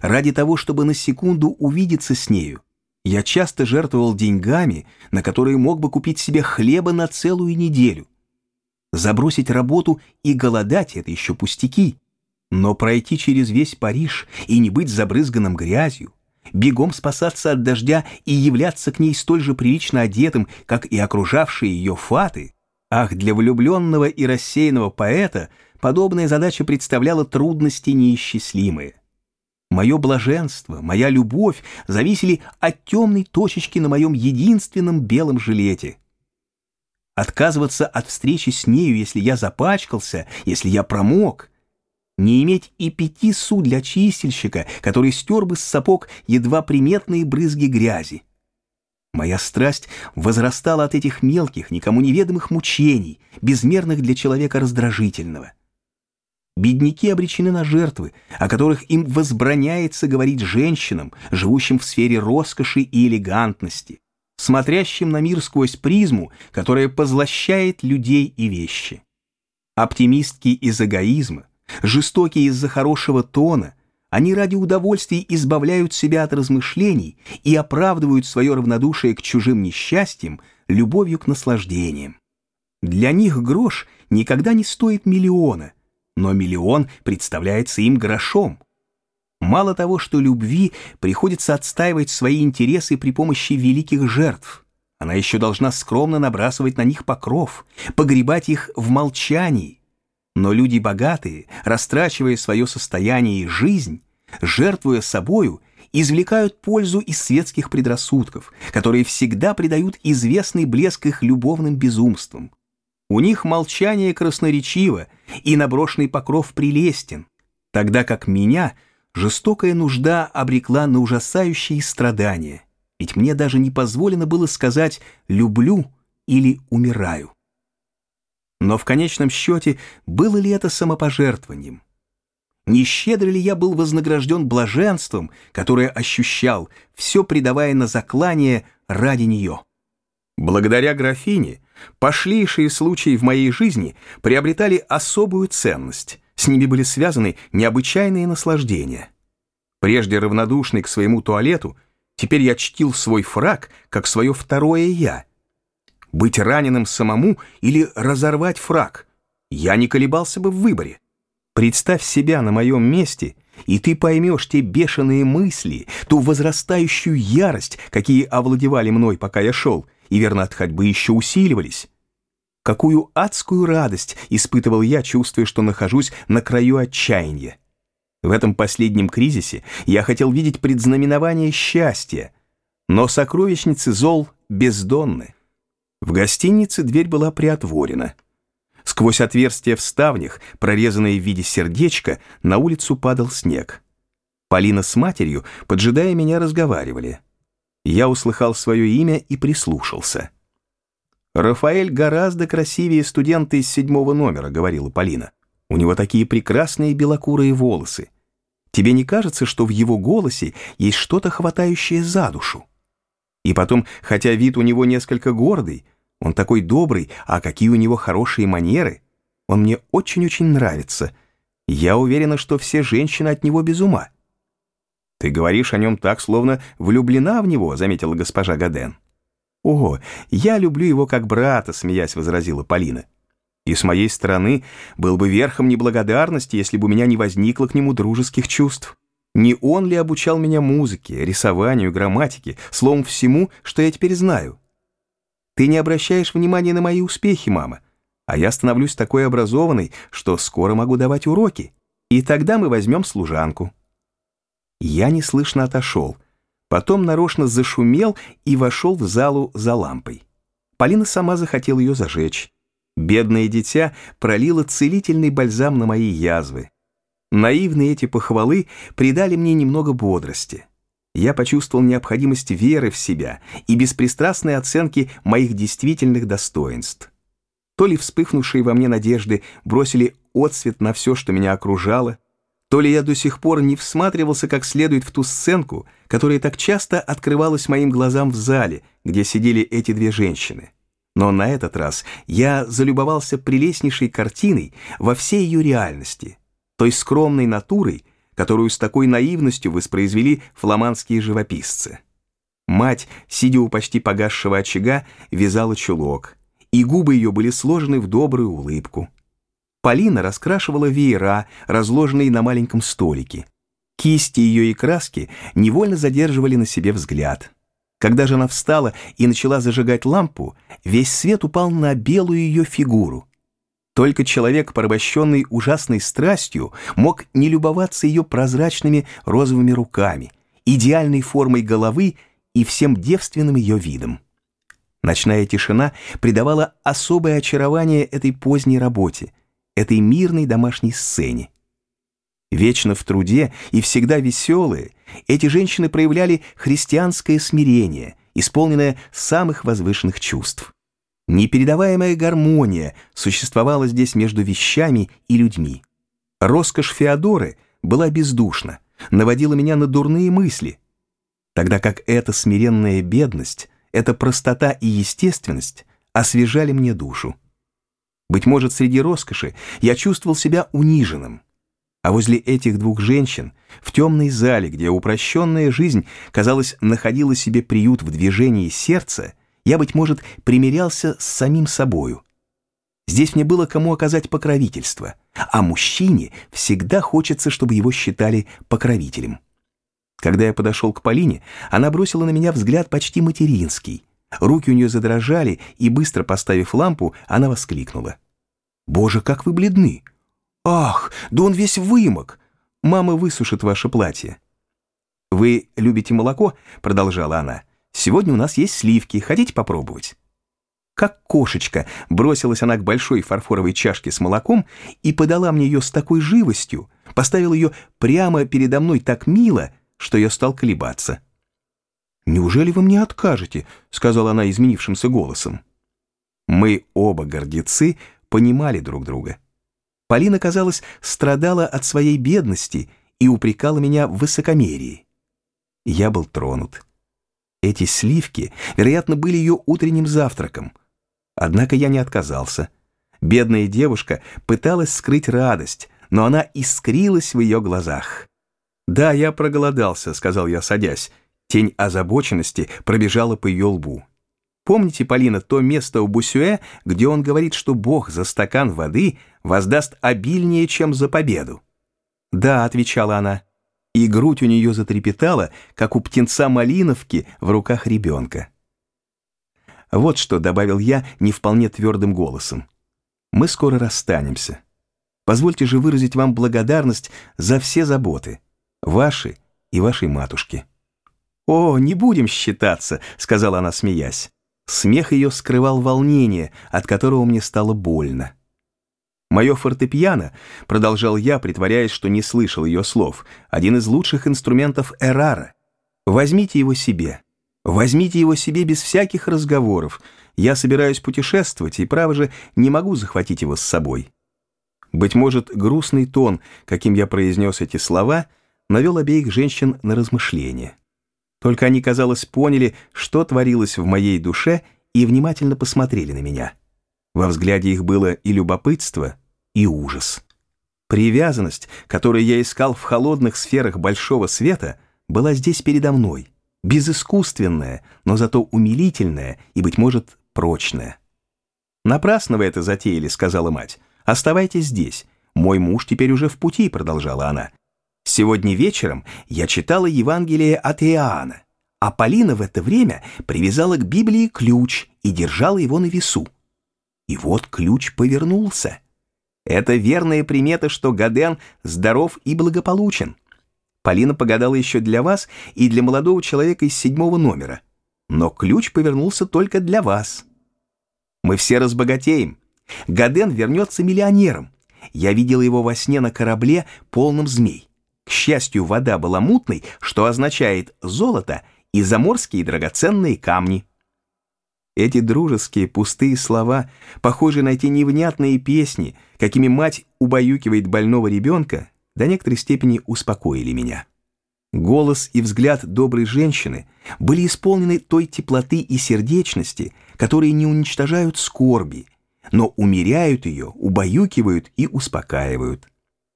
ради того, чтобы на секунду увидеться с нею, я часто жертвовал деньгами, на которые мог бы купить себе хлеба на целую неделю. Забросить работу и голодать — это еще пустяки. Но пройти через весь Париж и не быть забрызганным грязью, бегом спасаться от дождя и являться к ней столь же прилично одетым, как и окружавшие ее фаты, ах, для влюбленного и рассеянного поэта подобная задача представляла трудности неисчислимые. Мое блаженство, моя любовь зависели от темной точечки на моем единственном белом жилете. Отказываться от встречи с нею, если я запачкался, если я промок, не иметь и пяти су для чистильщика, который стер бы с сапог едва приметные брызги грязи. Моя страсть возрастала от этих мелких, никому неведомых мучений, безмерных для человека раздражительного. Бедняки обречены на жертвы, о которых им возбраняется говорить женщинам, живущим в сфере роскоши и элегантности, смотрящим на мир сквозь призму, которая позлощает людей и вещи. Оптимистки из эгоизма, жестокие из-за хорошего тона, они ради удовольствий избавляют себя от размышлений и оправдывают свое равнодушие к чужим несчастьям любовью к наслаждениям. Для них грош никогда не стоит миллиона – но миллион представляется им грошом. Мало того, что любви приходится отстаивать свои интересы при помощи великих жертв, она еще должна скромно набрасывать на них покров, погребать их в молчании. Но люди богатые, растрачивая свое состояние и жизнь, жертвуя собою, извлекают пользу из светских предрассудков, которые всегда придают известный блеск их любовным безумствам. У них молчание красноречиво, и наброшенный покров прелестен, тогда как меня жестокая нужда обрекла на ужасающие страдания, ведь мне даже не позволено было сказать «люблю» или «умираю». Но в конечном счете было ли это самопожертвованием? Не щедро ли я был вознагражден блаженством, которое ощущал, все предавая на заклание ради нее? Благодаря графине Пошлейшие случаи в моей жизни приобретали особую ценность, с ними были связаны необычайные наслаждения. Прежде равнодушный к своему туалету, теперь я чтил свой фраг как свое второе «я». Быть раненым самому или разорвать фраг, я не колебался бы в выборе. Представь себя на моем месте, и ты поймешь те бешеные мысли, ту возрастающую ярость, какие овладевали мной, пока я шел — и верно от ходьбы еще усиливались. Какую адскую радость испытывал я, чувствуя, что нахожусь на краю отчаяния. В этом последнем кризисе я хотел видеть предзнаменование счастья, но сокровищницы зол бездонны. В гостинице дверь была приотворена. Сквозь отверстия в ставнях, прорезанные в виде сердечка, на улицу падал снег. Полина с матерью, поджидая меня, разговаривали. Я услыхал свое имя и прислушался. «Рафаэль гораздо красивее студента из седьмого номера», — говорила Полина. «У него такие прекрасные белокурые волосы. Тебе не кажется, что в его голосе есть что-то хватающее за душу? И потом, хотя вид у него несколько гордый, он такой добрый, а какие у него хорошие манеры, он мне очень-очень нравится. Я уверена, что все женщины от него без ума». «Ты говоришь о нем так, словно влюблена в него», — заметила госпожа Гаден. «О, я люблю его как брата», — смеясь возразила Полина. «И с моей стороны был бы верхом неблагодарности, если бы у меня не возникло к нему дружеских чувств. Не он ли обучал меня музыке, рисованию, грамматике, словом, всему, что я теперь знаю? Ты не обращаешь внимания на мои успехи, мама, а я становлюсь такой образованной, что скоро могу давать уроки, и тогда мы возьмем служанку». Я неслышно отошел. Потом нарочно зашумел и вошел в залу за лампой. Полина сама захотела ее зажечь. Бедное дитя пролило целительный бальзам на мои язвы. Наивные эти похвалы придали мне немного бодрости. Я почувствовал необходимость веры в себя и беспристрастной оценки моих действительных достоинств. То ли вспыхнувшие во мне надежды бросили отсвет на все, что меня окружало, то ли я до сих пор не всматривался как следует в ту сценку, которая так часто открывалась моим глазам в зале, где сидели эти две женщины. Но на этот раз я залюбовался прелестнейшей картиной во всей ее реальности, той скромной натурой, которую с такой наивностью воспроизвели фламандские живописцы. Мать, сидя у почти погасшего очага, вязала чулок, и губы ее были сложены в добрую улыбку. Полина раскрашивала веера, разложенные на маленьком столике. Кисти ее и краски невольно задерживали на себе взгляд. Когда же она встала и начала зажигать лампу, весь свет упал на белую ее фигуру. Только человек, порабощенный ужасной страстью, мог не любоваться ее прозрачными розовыми руками, идеальной формой головы и всем девственным ее видом. Ночная тишина придавала особое очарование этой поздней работе, этой мирной домашней сцене. Вечно в труде и всегда веселые, эти женщины проявляли христианское смирение, исполненное самых возвышенных чувств. Непередаваемая гармония существовала здесь между вещами и людьми. Роскошь Феодоры была бездушна, наводила меня на дурные мысли, тогда как эта смиренная бедность, эта простота и естественность освежали мне душу. Быть может, среди роскоши я чувствовал себя униженным, а возле этих двух женщин, в темной зале, где упрощенная жизнь, казалось, находила себе приют в движении сердца, я, быть может, примирялся с самим собою. Здесь мне было кому оказать покровительство, а мужчине всегда хочется, чтобы его считали покровителем. Когда я подошел к Полине, она бросила на меня взгляд почти материнский. Руки у нее задрожали, и, быстро поставив лампу, она воскликнула. «Боже, как вы бледны! «Ах, да он весь вымок! Мама высушит ваше платье». «Вы любите молоко?» — продолжала она. «Сегодня у нас есть сливки. Хотите попробовать?» Как кошечка бросилась она к большой фарфоровой чашке с молоком и подала мне ее с такой живостью, поставила ее прямо передо мной так мило, что я стал колебаться. «Неужели вы мне откажете?» — сказала она изменившимся голосом. Мы оба гордецы понимали друг друга. Полина, казалось, страдала от своей бедности и упрекала меня в высокомерии. Я был тронут. Эти сливки, вероятно, были ее утренним завтраком. Однако я не отказался. Бедная девушка пыталась скрыть радость, но она искрилась в ее глазах. «Да, я проголодался», — сказал я, садясь. Тень озабоченности пробежала по ее лбу. Помните, Полина, то место у Бусюэ, где он говорит, что Бог за стакан воды воздаст обильнее, чем за победу? «Да», — отвечала она, и грудь у нее затрепетала, как у птенца малиновки в руках ребенка. Вот что добавил я не вполне твердым голосом. Мы скоро расстанемся. Позвольте же выразить вам благодарность за все заботы, ваши и вашей матушки. «О, не будем считаться», — сказала она, смеясь. Смех ее скрывал волнение, от которого мне стало больно. Мое фортепиано, продолжал я, притворяясь, что не слышал ее слов, один из лучших инструментов Эрара. Возьмите его себе. Возьмите его себе без всяких разговоров. Я собираюсь путешествовать, и, право же, не могу захватить его с собой. Быть может, грустный тон, каким я произнес эти слова, навел обеих женщин на размышления. Только они, казалось, поняли, что творилось в моей душе, и внимательно посмотрели на меня. Во взгляде их было и любопытство, и ужас. Привязанность, которую я искал в холодных сферах большого света, была здесь передо мной, безыскусственная, но зато умилительная и, быть может, прочная. «Напрасно вы это затеяли», — сказала мать. «Оставайтесь здесь. Мой муж теперь уже в пути», — продолжала она. Сегодня вечером я читала Евангелие от Иоанна, а Полина в это время привязала к Библии ключ и держала его на весу. И вот ключ повернулся. Это верная примета, что Гаден здоров и благополучен. Полина погадала еще для вас и для молодого человека из седьмого номера. Но ключ повернулся только для вас. Мы все разбогатеем. Гаден вернется миллионером. Я видела его во сне на корабле, полном змей. К счастью, вода была мутной, что означает золото и заморские драгоценные камни. Эти дружеские пустые слова, похожие на те невнятные песни, какими мать убаюкивает больного ребенка, до некоторой степени успокоили меня. Голос и взгляд доброй женщины были исполнены той теплоты и сердечности, которые не уничтожают скорби, но умеряют ее, убаюкивают и успокаивают.